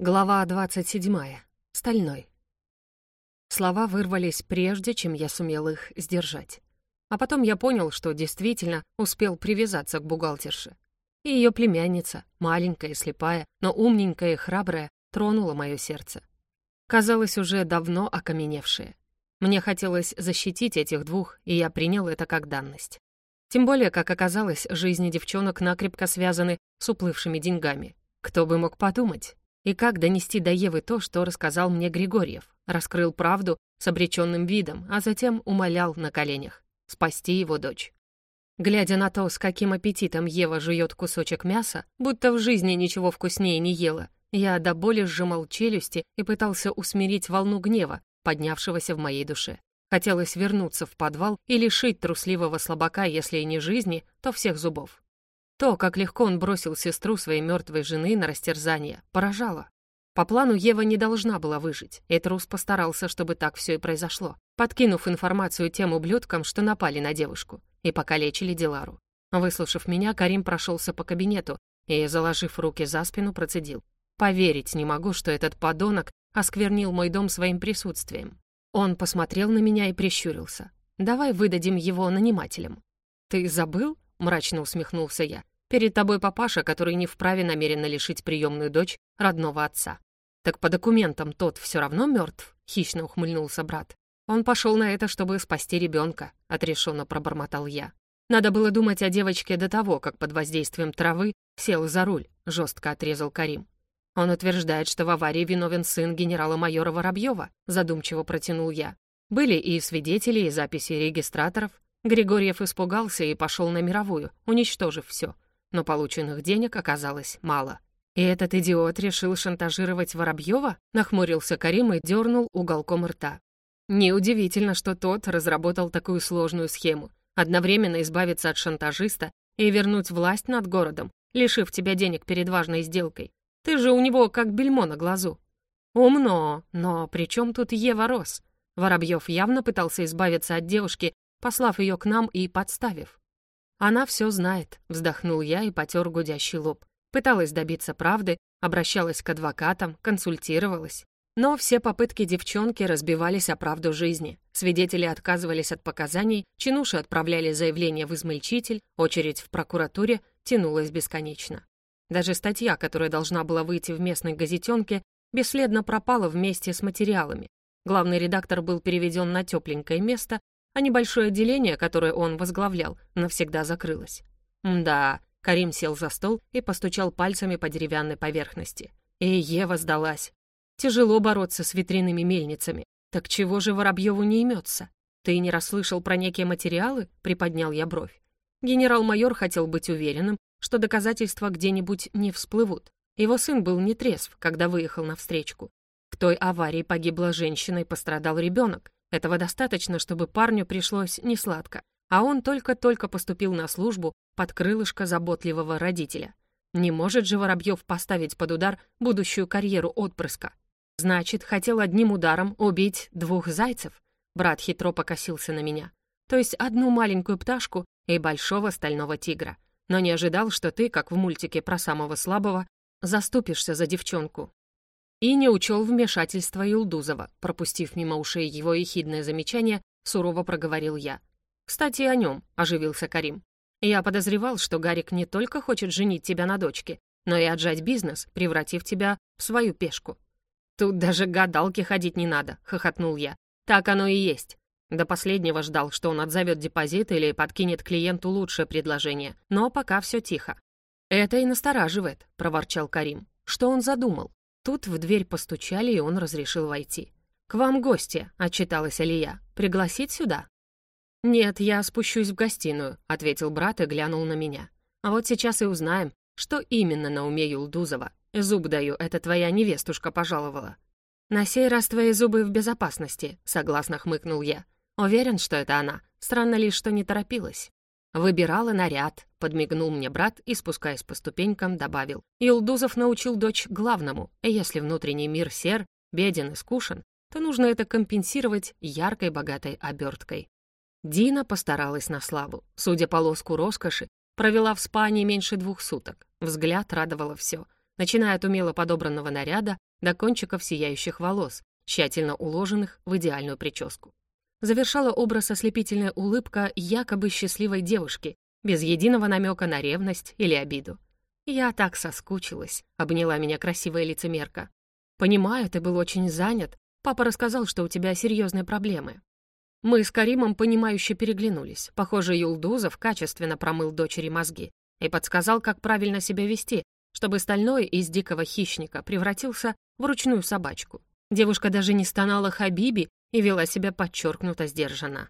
Глава 27. Стальной. Слова вырвались прежде, чем я сумел их сдержать. А потом я понял, что действительно успел привязаться к бухгалтерше. И ее племянница, маленькая, слепая, но умненькая и храбрая, тронула мое сердце. Казалось, уже давно окаменевшее. Мне хотелось защитить этих двух, и я принял это как данность. Тем более, как оказалось, жизни девчонок накрепко связаны с уплывшими деньгами. Кто бы мог подумать? И как донести до Евы то, что рассказал мне Григорьев? Раскрыл правду с обреченным видом, а затем умолял на коленях спасти его дочь. Глядя на то, с каким аппетитом Ева жует кусочек мяса, будто в жизни ничего вкуснее не ела, я до боли сжимал челюсти и пытался усмирить волну гнева, поднявшегося в моей душе. Хотелось вернуться в подвал и лишить трусливого слабака, если и не жизни, то всех зубов. То, как легко он бросил сестру своей мертвой жены на растерзание, поражало. По плану Ева не должна была выжить, и постарался, чтобы так все и произошло, подкинув информацию тем ублюдкам, что напали на девушку, и покалечили Дилару. Выслушав меня, Карим прошелся по кабинету и, заложив руки за спину, процедил. «Поверить не могу, что этот подонок осквернил мой дом своим присутствием». Он посмотрел на меня и прищурился. «Давай выдадим его нанимателям». «Ты забыл?» — мрачно усмехнулся я. «Перед тобой папаша, который не вправе намеренно лишить приемную дочь родного отца». «Так по документам тот все равно мертв?» — хищно ухмыльнулся брат. «Он пошел на это, чтобы спасти ребенка», — отрешенно пробормотал я. «Надо было думать о девочке до того, как под воздействием травы сел за руль», — жестко отрезал Карим. «Он утверждает, что в аварии виновен сын генерала-майора Воробьева», — задумчиво протянул я. «Были и свидетели, и записи регистраторов. Григорьев испугался и пошел на мировую, уничтожив все. Но полученных денег оказалось мало. «И этот идиот решил шантажировать Воробьева?» Нахмурился Карим и дернул уголком рта. Неудивительно, что тот разработал такую сложную схему. Одновременно избавиться от шантажиста и вернуть власть над городом, лишив тебя денег перед важной сделкой. Ты же у него как бельмо на глазу. Умно, но при чем тут Ева Рос? Воробьев явно пытался избавиться от девушки, послав ее к нам и подставив. «Она все знает», — вздохнул я и потер гудящий лоб. Пыталась добиться правды, обращалась к адвокатам, консультировалась. Но все попытки девчонки разбивались о правду жизни. Свидетели отказывались от показаний, чинуши отправляли заявление в измельчитель, очередь в прокуратуре тянулась бесконечно. Даже статья, которая должна была выйти в местной газетенке, бесследно пропала вместе с материалами. Главный редактор был переведен на тепленькое место, а небольшое отделение, которое он возглавлял, навсегда закрылось. Да, Карим сел за стол и постучал пальцами по деревянной поверхности. И Ева сдалась. Тяжело бороться с витринными мельницами. Так чего же Воробьеву не имется? Ты не расслышал про некие материалы? Приподнял я бровь. Генерал-майор хотел быть уверенным, что доказательства где-нибудь не всплывут. Его сын был нетрезв, когда выехал на встречку. В той аварии погибла женщина и пострадал ребенок. Этого достаточно, чтобы парню пришлось несладко, а он только-только поступил на службу под крылышко заботливого родителя. Не может же Воробьев поставить под удар будущую карьеру отпрыска. Значит, хотел одним ударом убить двух зайцев? Брат хитро покосился на меня. То есть одну маленькую пташку и большого стального тигра. Но не ожидал, что ты, как в мультике про самого слабого, заступишься за девчонку. И не учел вмешательства Юлдузова, пропустив мимо ушей его ехидное замечание, сурово проговорил я. «Кстати, о нем», — оживился Карим. «Я подозревал, что Гарик не только хочет женить тебя на дочке, но и отжать бизнес, превратив тебя в свою пешку». «Тут даже гадалки ходить не надо», — хохотнул я. «Так оно и есть». До последнего ждал, что он отзовет депозит или подкинет клиенту лучшее предложение, но пока все тихо. «Это и настораживает», — проворчал Карим. «Что он задумал?» Тут в дверь постучали, и он разрешил войти. «К вам гости», — отчиталась Алия. «Пригласить сюда?» «Нет, я спущусь в гостиную», — ответил брат и глянул на меня. «А вот сейчас и узнаем, что именно на уме Юлдузова. Зуб даю, это твоя невестушка пожаловала». «На сей раз твои зубы в безопасности», — согласно хмыкнул я. «Уверен, что это она. Странно лишь, что не торопилась». «Выбирала наряд», — подмигнул мне брат и, спускаясь по ступенькам, добавил. «Илдузов научил дочь главному. Если внутренний мир сер, беден и скушен, то нужно это компенсировать яркой богатой оберткой». Дина постаралась на славу. Судя по лоску роскоши, провела в спа не меньше двух суток. Взгляд радовало все. начиная от умело подобранного наряда до кончиков сияющих волос, тщательно уложенных в идеальную прическу. Завершала образ ослепительная улыбка якобы счастливой девушки, без единого намека на ревность или обиду. «Я так соскучилась», — обняла меня красивая лицемерка. «Понимаю, ты был очень занят. Папа рассказал, что у тебя серьезные проблемы». Мы с Каримом понимающе переглянулись. Похоже, Юлдузов качественно промыл дочери мозги и подсказал, как правильно себя вести, чтобы стальной из дикого хищника превратился в ручную собачку. Девушка даже не стонала Хабиби и вела себя подчеркнуто сдержанно.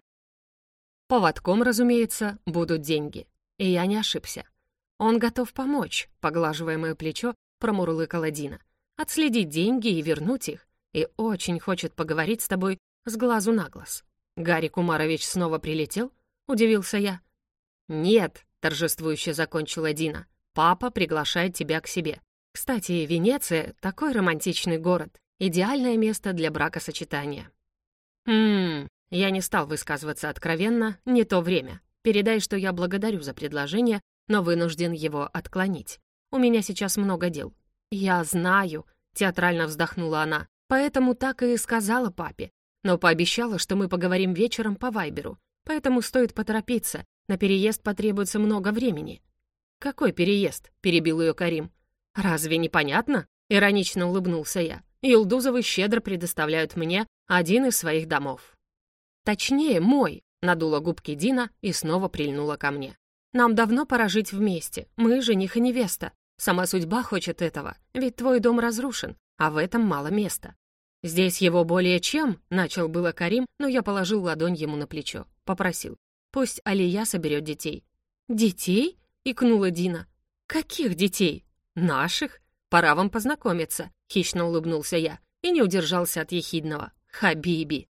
Поводком, разумеется, будут деньги. И я не ошибся. Он готов помочь, поглаживая мое плечо, промурлыкала Дина. Отследить деньги и вернуть их. И очень хочет поговорить с тобой с глазу на глаз. Гарри Кумарович снова прилетел? Удивился я. Нет, торжествующе закончила Дина. Папа приглашает тебя к себе. Кстати, Венеция — такой романтичный город. Идеальное место для бракосочетания. Хм, я не стал высказываться откровенно, не то время. Передай, что я благодарю за предложение, но вынужден его отклонить. У меня сейчас много дел». «Я знаю», — театрально вздохнула она, «поэтому так и сказала папе. Но пообещала, что мы поговорим вечером по Вайберу, поэтому стоит поторопиться, на переезд потребуется много времени». «Какой переезд?» — перебил ее Карим. «Разве непонятно?» — иронично улыбнулся я. «Юлдузовы щедро предоставляют мне один из своих домов». «Точнее, мой», — надула губки Дина и снова прильнула ко мне. Нам давно пора жить вместе. Мы жених и невеста. Сама судьба хочет этого, ведь твой дом разрушен, а в этом мало места. Здесь его более чем, начал было Карим, но я положил ладонь ему на плечо. Попросил. Пусть Алия соберет детей. Детей? икнула Дина. Каких детей? Наших? Пора вам познакомиться, хищно улыбнулся я и не удержался от ехидного. Хабиби.